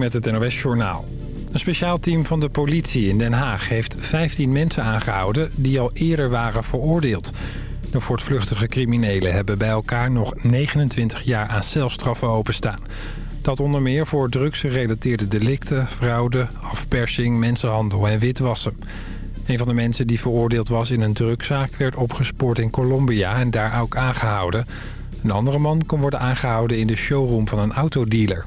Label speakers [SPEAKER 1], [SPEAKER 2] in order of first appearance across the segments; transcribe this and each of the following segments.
[SPEAKER 1] met het NOS-journaal. Een speciaal team van de politie in Den Haag heeft 15 mensen aangehouden... die al eerder waren veroordeeld. De voortvluchtige criminelen hebben bij elkaar nog 29 jaar aan celstraffen openstaan. Dat onder meer voor drugsgerelateerde delicten, fraude, afpersing, mensenhandel en witwassen. Een van de mensen die veroordeeld was in een drugzaak werd opgespoord in Colombia en daar ook aangehouden. Een andere man kon worden aangehouden in de showroom van een autodealer.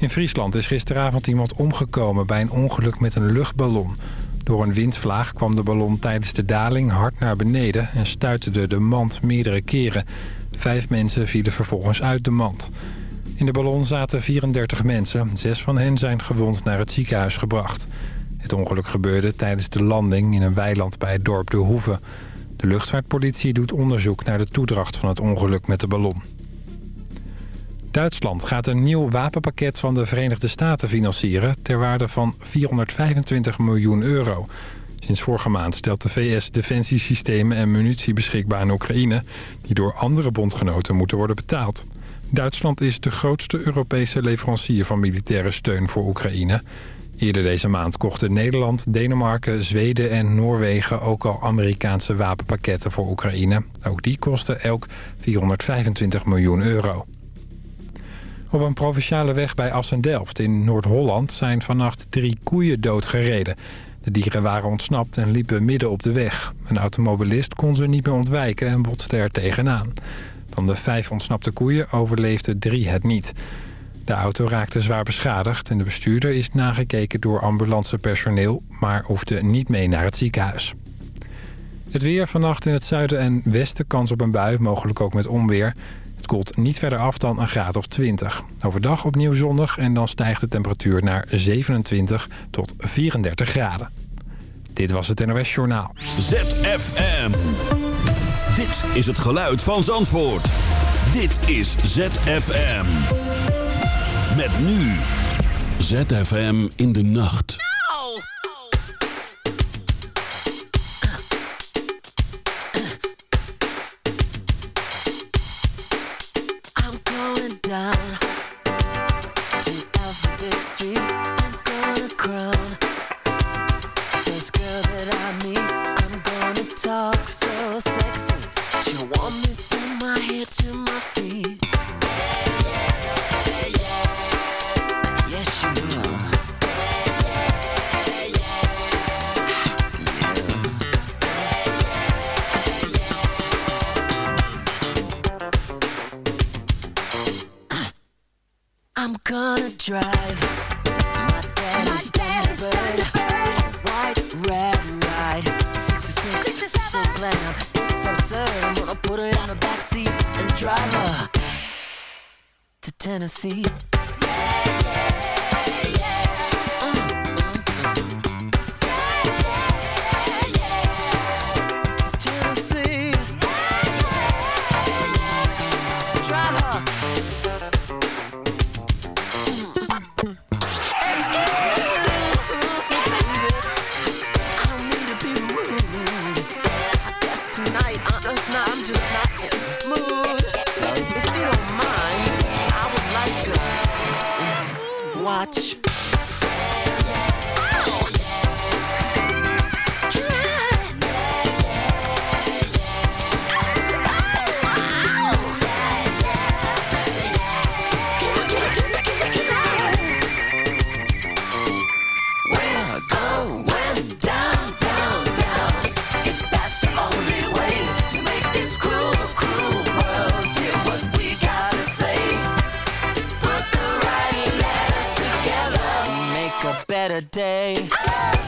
[SPEAKER 1] In Friesland is gisteravond iemand omgekomen bij een ongeluk met een luchtballon. Door een windvlaag kwam de ballon tijdens de daling hard naar beneden... en stuitte de mand meerdere keren. Vijf mensen vielen vervolgens uit de mand. In de ballon zaten 34 mensen. Zes van hen zijn gewond naar het ziekenhuis gebracht. Het ongeluk gebeurde tijdens de landing in een weiland bij het dorp De Hoeve. De luchtvaartpolitie doet onderzoek naar de toedracht van het ongeluk met de ballon. Duitsland gaat een nieuw wapenpakket van de Verenigde Staten financieren... ter waarde van 425 miljoen euro. Sinds vorige maand stelt de VS defensiesystemen en munitie beschikbaar aan Oekraïne... die door andere bondgenoten moeten worden betaald. Duitsland is de grootste Europese leverancier van militaire steun voor Oekraïne. Eerder deze maand kochten Nederland, Denemarken, Zweden en Noorwegen... ook al Amerikaanse wapenpakketten voor Oekraïne. Ook die kosten elk 425 miljoen euro. Op een provinciale weg bij Assen-Delft in Noord-Holland zijn vannacht drie koeien doodgereden. De dieren waren ontsnapt en liepen midden op de weg. Een automobilist kon ze niet meer ontwijken en botste er tegenaan. Van de vijf ontsnapte koeien overleefden drie het niet. De auto raakte zwaar beschadigd en de bestuurder is nagekeken door ambulancepersoneel... maar hoefde niet mee naar het ziekenhuis. Het weer vannacht in het zuiden en westen kans op een bui, mogelijk ook met onweer. Het koelt niet verder af dan een graad of 20. Overdag opnieuw zonnig en dan stijgt de temperatuur naar 27 tot 34 graden. Dit was het NOS Journaal.
[SPEAKER 2] ZFM. Dit is het geluid van Zandvoort. Dit is ZFM. Met nu. ZFM in de nacht.
[SPEAKER 3] Down watch. Better day.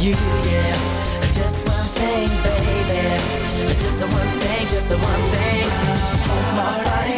[SPEAKER 4] You,
[SPEAKER 3] yeah. Just one thing, baby. Just one thing, just one thing. My body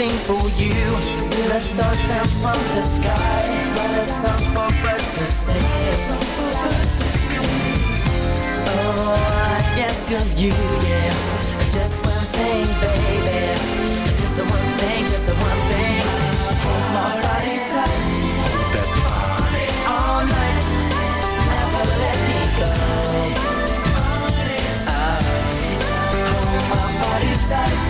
[SPEAKER 3] Anything for you. Still, I start down from the sky. But a song for birds to sing. Oh, I ask of you, yeah. Just one thing, baby. Just a one thing, just a one thing. Hold my body tight. All night. Never let me go. Hold my body tight.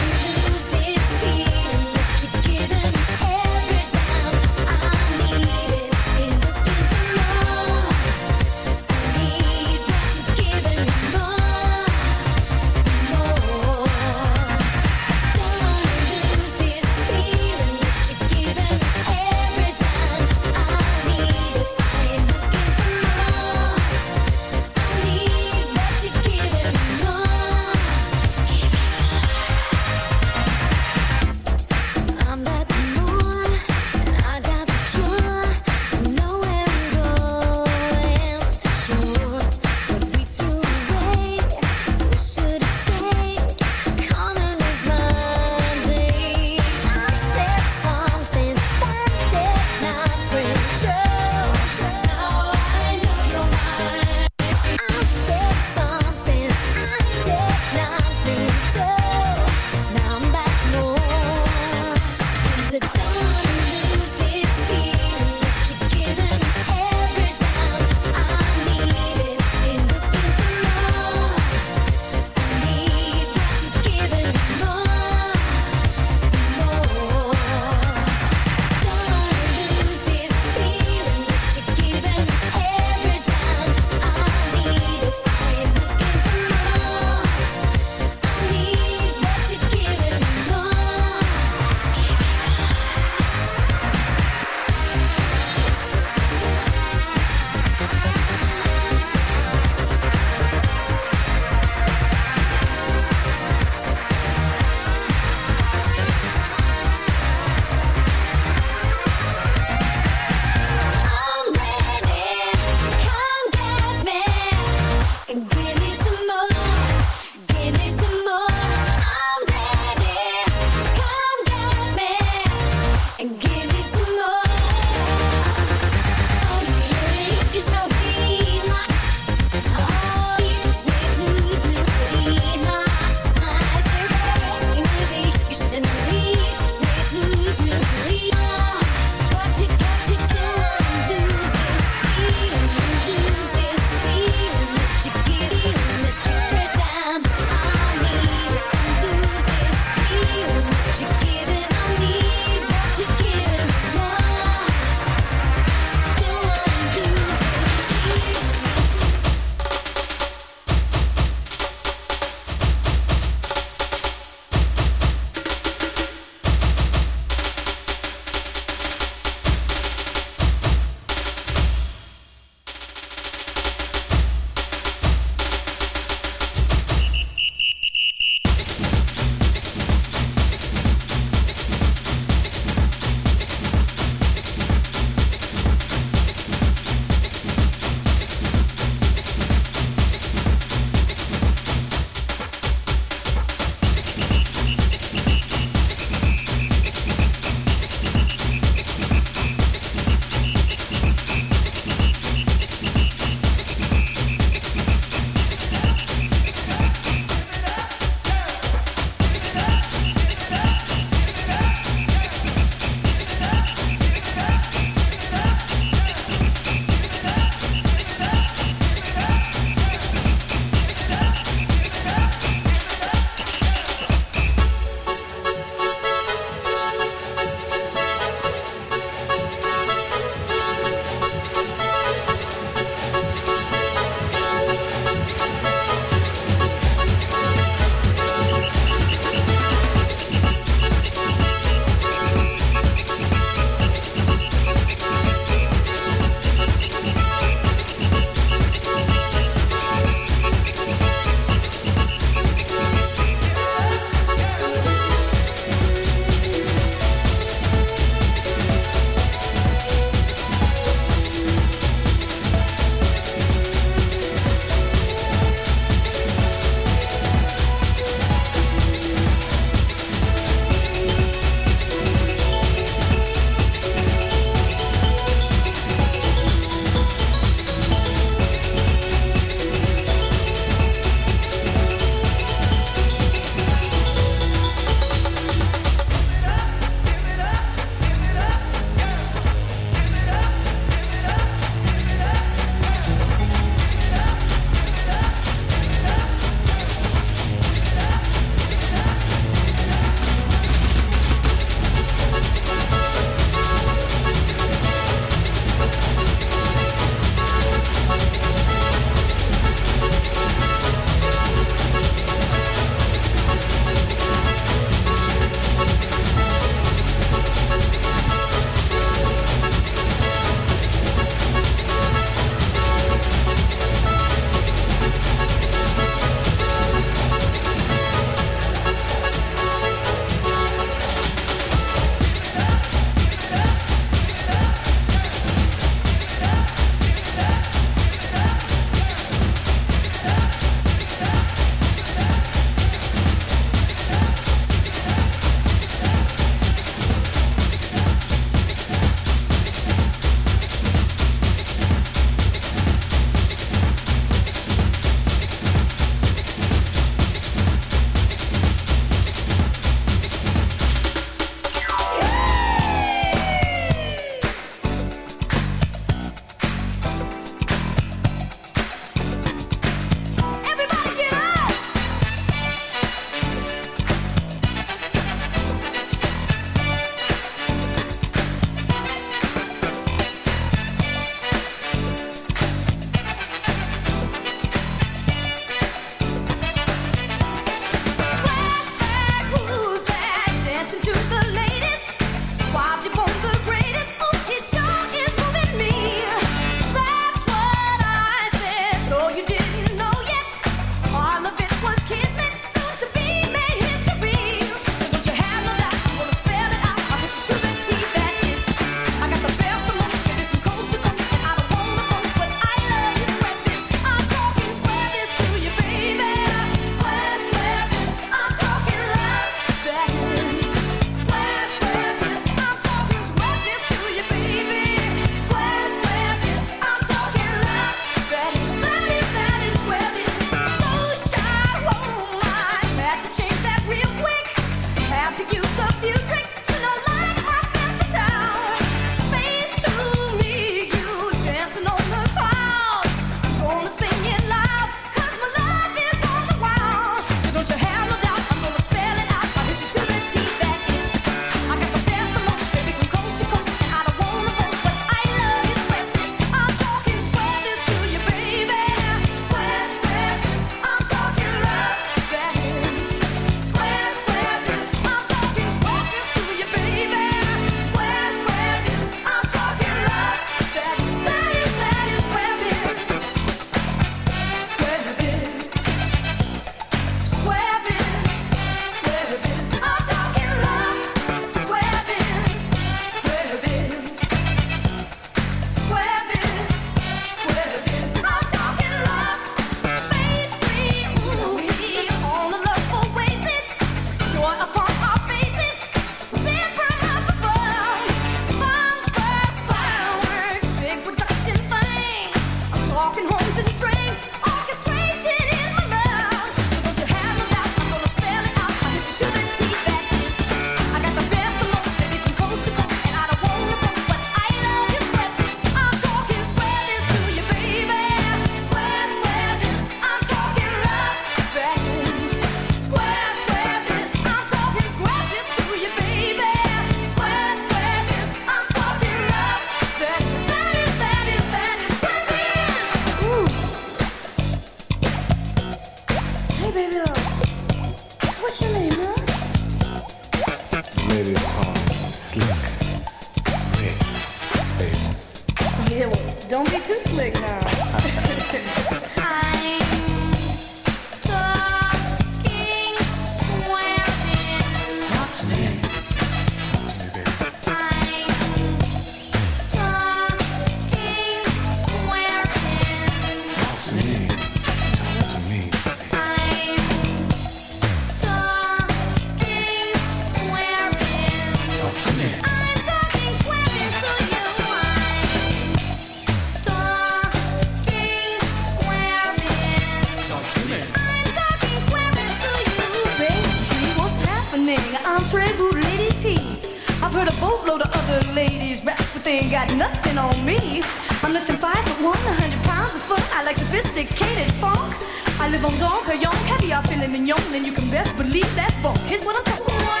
[SPEAKER 5] mignon, then you can best believe that funk. Here's what I'm talking about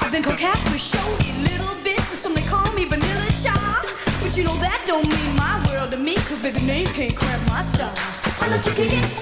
[SPEAKER 5] i've been coquette with showy little bits, and some they call me vanilla child. But you know that don't mean my world to me, cause baby names can't cramp my style. I'm
[SPEAKER 6] not
[SPEAKER 2] tricky.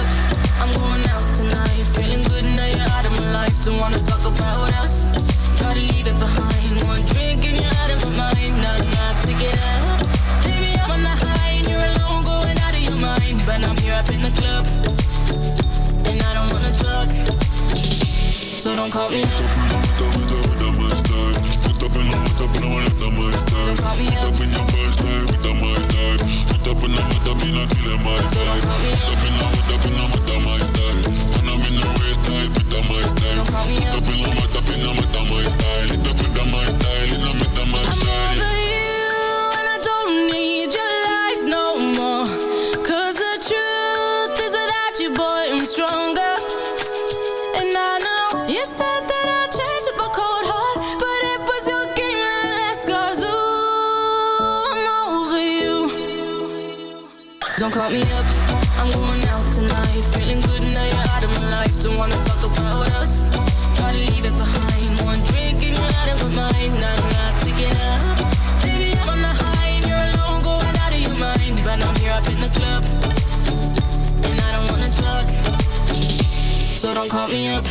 [SPEAKER 7] Don't call me up. Hooked up in met hooked up in the one at the my style. Hooked in your first time een the my type. Hooked up in the hooked up in the killing my vibe. Hooked up in don't call me up.